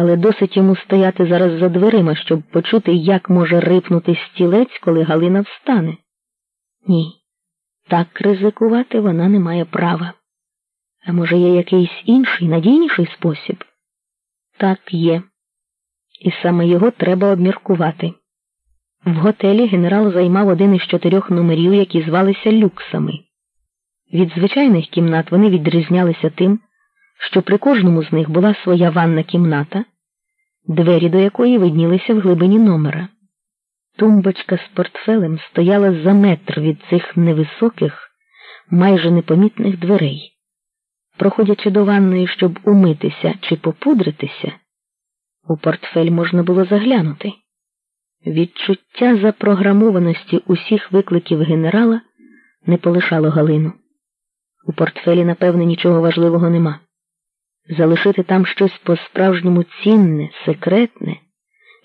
але досить йому стояти зараз за дверима, щоб почути, як може рипнути стілець, коли Галина встане. Ні, так ризикувати вона не має права. А може, є якийсь інший, надійніший спосіб? Так, є. І саме його треба обміркувати. В готелі генерал займав один із чотирьох номерів, які звалися люксами. Від звичайних кімнат вони відрізнялися тим, що при кожному з них була своя ванна кімната, двері до якої виднілися в глибині номера. Тумбочка з портфелем стояла за метр від цих невисоких, майже непомітних дверей. Проходячи до ванної, щоб умитися чи попудритися, у портфель можна було заглянути. Відчуття запрограмованості усіх викликів генерала не полишало Галину. У портфелі, напевне, нічого важливого нема. Залишити там щось по-справжньому цінне, секретне.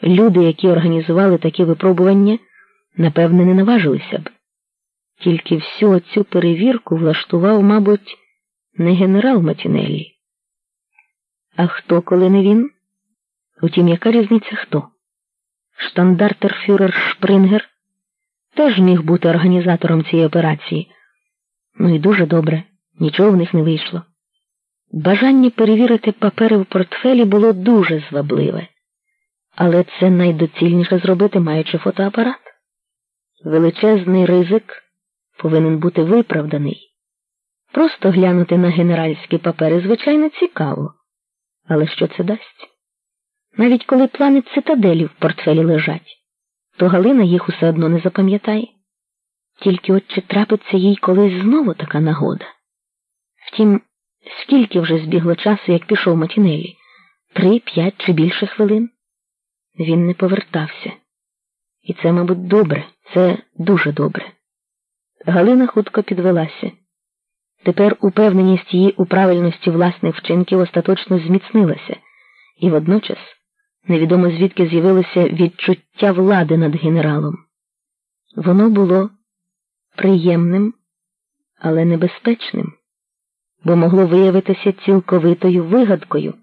Люди, які організували такі випробування, напевне, не наважилися б. Тільки всю цю перевірку влаштував, мабуть, не генерал Матінеллі. А хто, коли не він? Утім, яка різниця хто? Штандартерфюрер Шпрингер теж міг бути організатором цієї операції. Ну і дуже добре, нічого в них не вийшло. Бажання перевірити папери в портфелі було дуже звабливе, але це найдоцільніше зробити, маючи фотоапарат. Величезний ризик повинен бути виправданий. Просто глянути на генеральські папери, звичайно, цікаво. Але що це дасть? Навіть коли плани цитаделі в портфелі лежать, то Галина їх усе одно не запам'ятає. Тільки от чи трапиться їй колись знову така нагода. Втім, скільки вже збігло часу, як пішов Матінелі? Три, п'ять чи більше хвилин? Він не повертався. І це, мабуть, добре, це дуже добре. Галина хутко підвелася. Тепер упевненість її у правильності власних вчинків остаточно зміцнилася, і водночас невідомо звідки з'явилося відчуття влади над генералом. Воно було приємним, але небезпечним, бо могло виявитися цілковитою вигадкою,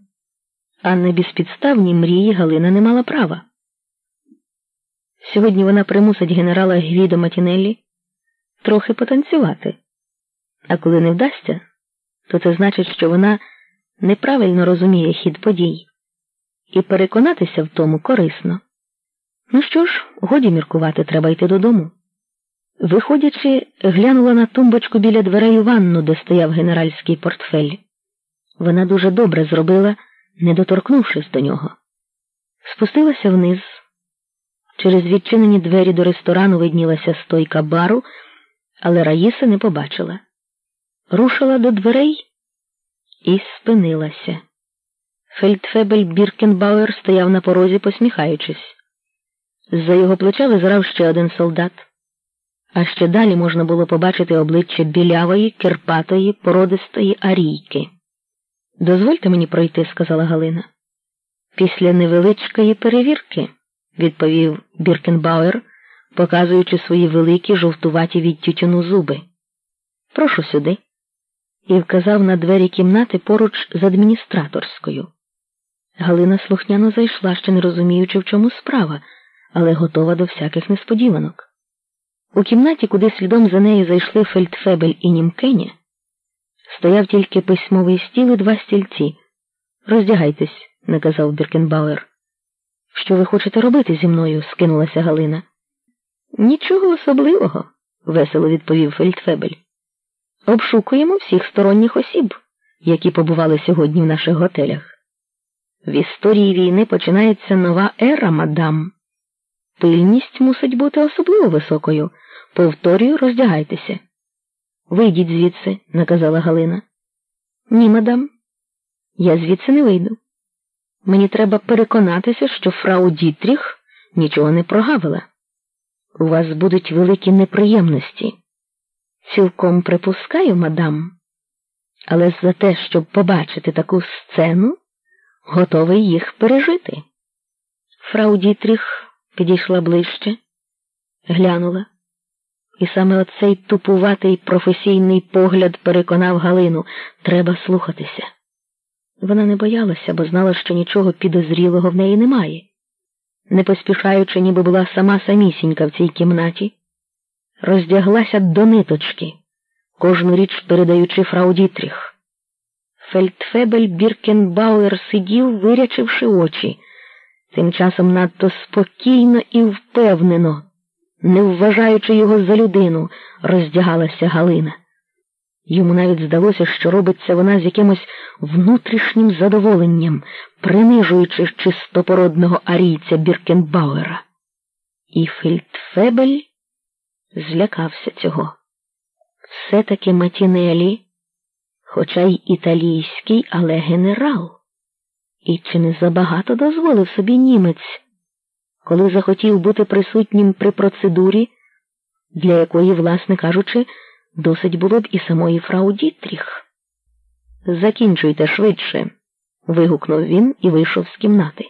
а на безпідставні мрії Галина не мала права. Сьогодні вона примусить генерала Гвідо Матінеллі трохи потанцювати, а коли не вдасться, то це значить, що вона неправильно розуміє хід подій, і переконатися в тому корисно. Ну що ж, годі міркувати, треба йти додому. Виходячи, глянула на тумбочку біля дверей ванну, де стояв генеральський портфель. Вона дуже добре зробила, не доторкнувшись до нього. Спустилася вниз. Через відчинені двері до ресторану виднілася стойка бару, але Раїси не побачила. Рушила до дверей і спинилася. Фельдфебель Біркенбауер стояв на порозі, посміхаючись. З-за його плеча визирав ще один солдат а ще далі можна було побачити обличчя білявої, кирпатої, породистої арійки. Дозвольте мені пройти, сказала Галина. Після невеличкої перевірки, відповів Біркенбауер, показуючи свої великі жовтуваті від тютюну зуби. Прошу сюди. І вказав на двері кімнати поруч з адміністраторською. Галина слухняно зайшла, ще не розуміючи, в чому справа, але готова до всяких несподіванок. У кімнаті, куди слідом за нею зайшли фельдфебель і німкеня, стояв тільки письмовий стіл і два стільці. Роздягайтесь, наказав Біркенбауер. Що ви хочете робити зі мною? скинулася Галина. Нічого особливого, весело відповів Фельдфебель. Обшукуємо всіх сторонніх осіб, які побували сьогодні в наших готелях. В історії війни починається нова ера, мадам. Пильність мусить бути особливо високою. Повторюю, роздягайтеся. Вийдіть звідси, наказала Галина. Ні, мадам, я звідси не вийду. Мені треба переконатися, що фрау Дітріх нічого не прогавила. У вас будуть великі неприємності. Цілком припускаю, мадам, але за те, щоб побачити таку сцену, готовий їх пережити. Фрау Дітріх підійшла ближче, глянула. І саме оцей тупуватий професійний погляд переконав Галину треба слухатися. Вона не боялася, бо знала, що нічого підозрілого в неї немає. Не поспішаючи, ніби була сама самісінька в цій кімнаті, роздяглася до ниточки, кожну річ передаючи фрау Дітріх. Фельдфебель Біркенбауер сидів, вирячивши очі, тим часом надто спокійно і впевнено, не вважаючи його за людину, роздягалася Галина. Йому навіть здалося, що робиться вона з якимось внутрішнім задоволенням, принижуючи чистопородного арійця Біркенбауера. І Фельдфебель злякався цього. Все таки Матінелі, хоча й італійський, але генерал. І чи не забагато дозволив собі німець, коли захотів бути присутнім при процедурі, для якої, власне кажучи, Досить було б і самої фрау Дітріх. Закінчуйте швидше. вигукнув він і вийшов з кімнати.